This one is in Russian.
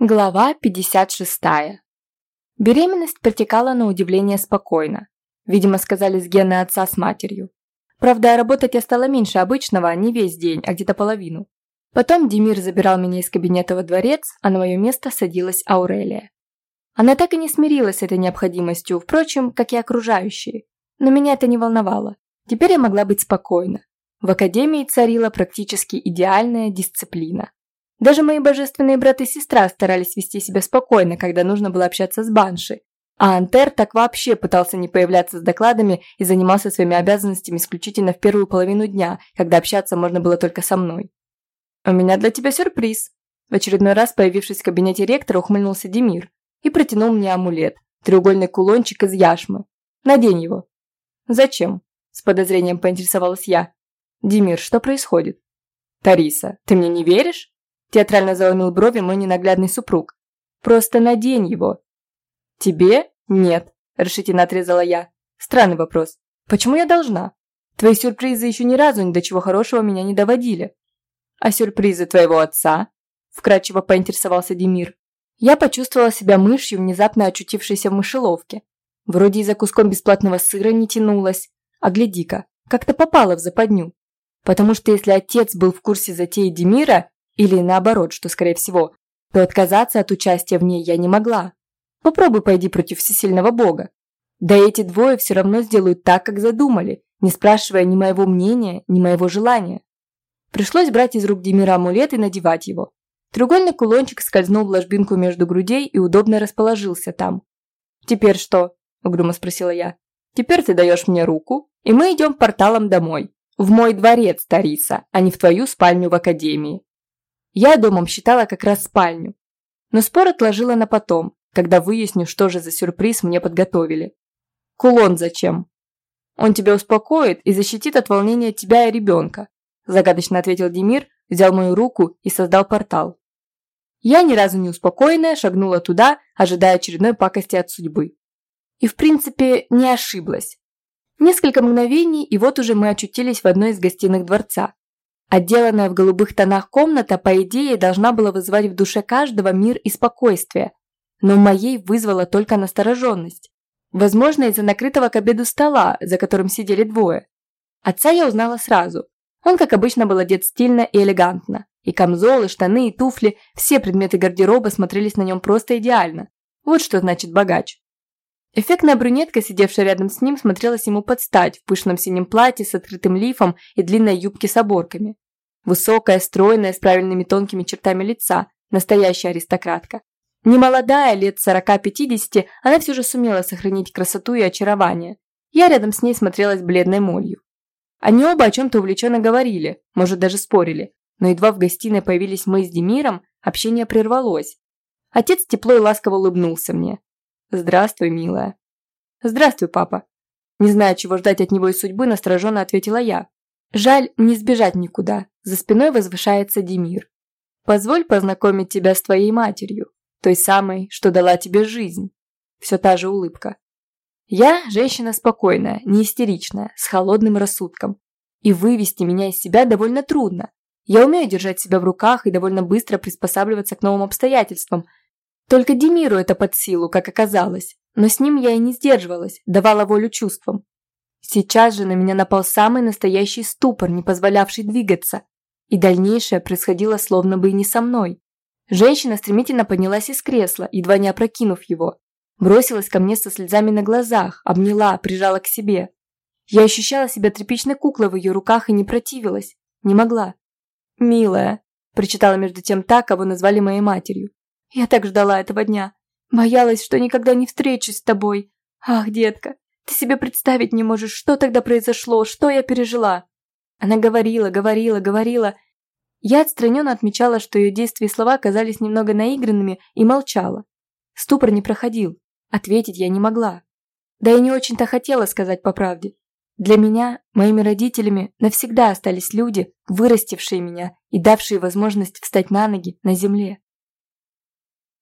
Глава 56. Беременность протекала на удивление спокойно. Видимо, сказались гены отца с матерью. Правда, работать я стала меньше обычного, не весь день, а где-то половину. Потом Демир забирал меня из кабинета во дворец, а на мое место садилась Аурелия. Она так и не смирилась с этой необходимостью, впрочем, как и окружающие. Но меня это не волновало. Теперь я могла быть спокойна. В академии царила практически идеальная дисциплина. Даже мои божественные брат и сестра старались вести себя спокойно, когда нужно было общаться с Банши. А Антер так вообще пытался не появляться с докладами и занимался своими обязанностями исключительно в первую половину дня, когда общаться можно было только со мной. «У меня для тебя сюрприз». В очередной раз, появившись в кабинете ректора, ухмыльнулся Демир и протянул мне амулет, треугольный кулончик из яшмы. «Надень его». «Зачем?» – с подозрением поинтересовалась я. «Демир, что происходит?» «Тариса, ты мне не веришь?» Театрально заломил брови мой ненаглядный супруг. «Просто надень его». «Тебе? Нет», – решительно отрезала я. «Странный вопрос. Почему я должна? Твои сюрпризы еще ни разу ни до чего хорошего меня не доводили». «А сюрпризы твоего отца?» – вкратчиво поинтересовался Демир. Я почувствовала себя мышью, внезапно очутившейся в мышеловке. Вроде и за куском бесплатного сыра не тянулась. А гляди-ка, как-то попала в западню. Потому что если отец был в курсе затеи Демира, или наоборот, что скорее всего, то отказаться от участия в ней я не могла. Попробуй пойди против всесильного бога. Да эти двое все равно сделают так, как задумали, не спрашивая ни моего мнения, ни моего желания. Пришлось брать из рук Демира амулет и надевать его. Треугольный кулончик скользнул в ложбинку между грудей и удобно расположился там. «Теперь что?» – угрюмо спросила я. «Теперь ты даешь мне руку, и мы идем порталом домой. В мой дворец, Тариса, а не в твою спальню в академии. Я домом считала как раз спальню. Но спор отложила на потом, когда выясню, что же за сюрприз мне подготовили. Кулон зачем? Он тебя успокоит и защитит от волнения тебя и ребенка, загадочно ответил Демир, взял мою руку и создал портал. Я ни разу не успокоенная шагнула туда, ожидая очередной пакости от судьбы. И в принципе не ошиблась. Несколько мгновений, и вот уже мы очутились в одной из гостиных дворца. Отделанная в голубых тонах комната, по идее, должна была вызывать в душе каждого мир и спокойствие, но моей вызвала только настороженность. Возможно, из-за накрытого к обеду стола, за которым сидели двое. Отца я узнала сразу. Он, как обычно, был одет стильно и элегантно. И камзолы, штаны, и туфли, все предметы гардероба смотрелись на нем просто идеально. Вот что значит богач. Эффектная брюнетка, сидевшая рядом с ним, смотрелась ему под стать в пышном синем платье с открытым лифом и длинной юбке с оборками. Высокая, стройная, с правильными тонкими чертами лица, настоящая аристократка. Немолодая, лет 40-50, она все же сумела сохранить красоту и очарование. Я рядом с ней смотрелась бледной молью. Они оба о чем-то увлеченно говорили, может даже спорили, но едва в гостиной появились мы с Демиром, общение прервалось. Отец тепло и ласково улыбнулся мне. «Здравствуй, милая». «Здравствуй, папа». Не зная, чего ждать от него и судьбы, настороженно ответила я. Жаль, не сбежать никуда. За спиной возвышается Демир. Позволь познакомить тебя с твоей матерью, той самой, что дала тебе жизнь. Все та же улыбка. Я женщина спокойная, не истеричная, с холодным рассудком. И вывести меня из себя довольно трудно. Я умею держать себя в руках и довольно быстро приспосабливаться к новым обстоятельствам, только Демиру это под силу, как оказалось, но с ним я и не сдерживалась, давала волю чувствам. Сейчас же на меня напал самый настоящий ступор, не позволявший двигаться, и дальнейшее происходило словно бы и не со мной. Женщина стремительно поднялась из кресла, едва не опрокинув его. Бросилась ко мне со слезами на глазах, обняла, прижала к себе. Я ощущала себя тряпичной куклой в ее руках и не противилась. Не могла. «Милая», – прочитала между тем та, кого назвали моей матерью. Я так ждала этого дня. Боялась, что никогда не встречусь с тобой. Ах, детка, ты себе представить не можешь, что тогда произошло, что я пережила. Она говорила, говорила, говорила. Я отстраненно отмечала, что ее действия и слова казались немного наигранными, и молчала. Ступор не проходил. Ответить я не могла. Да и не очень-то хотела сказать по правде. Для меня, моими родителями, навсегда остались люди, вырастившие меня и давшие возможность встать на ноги на земле.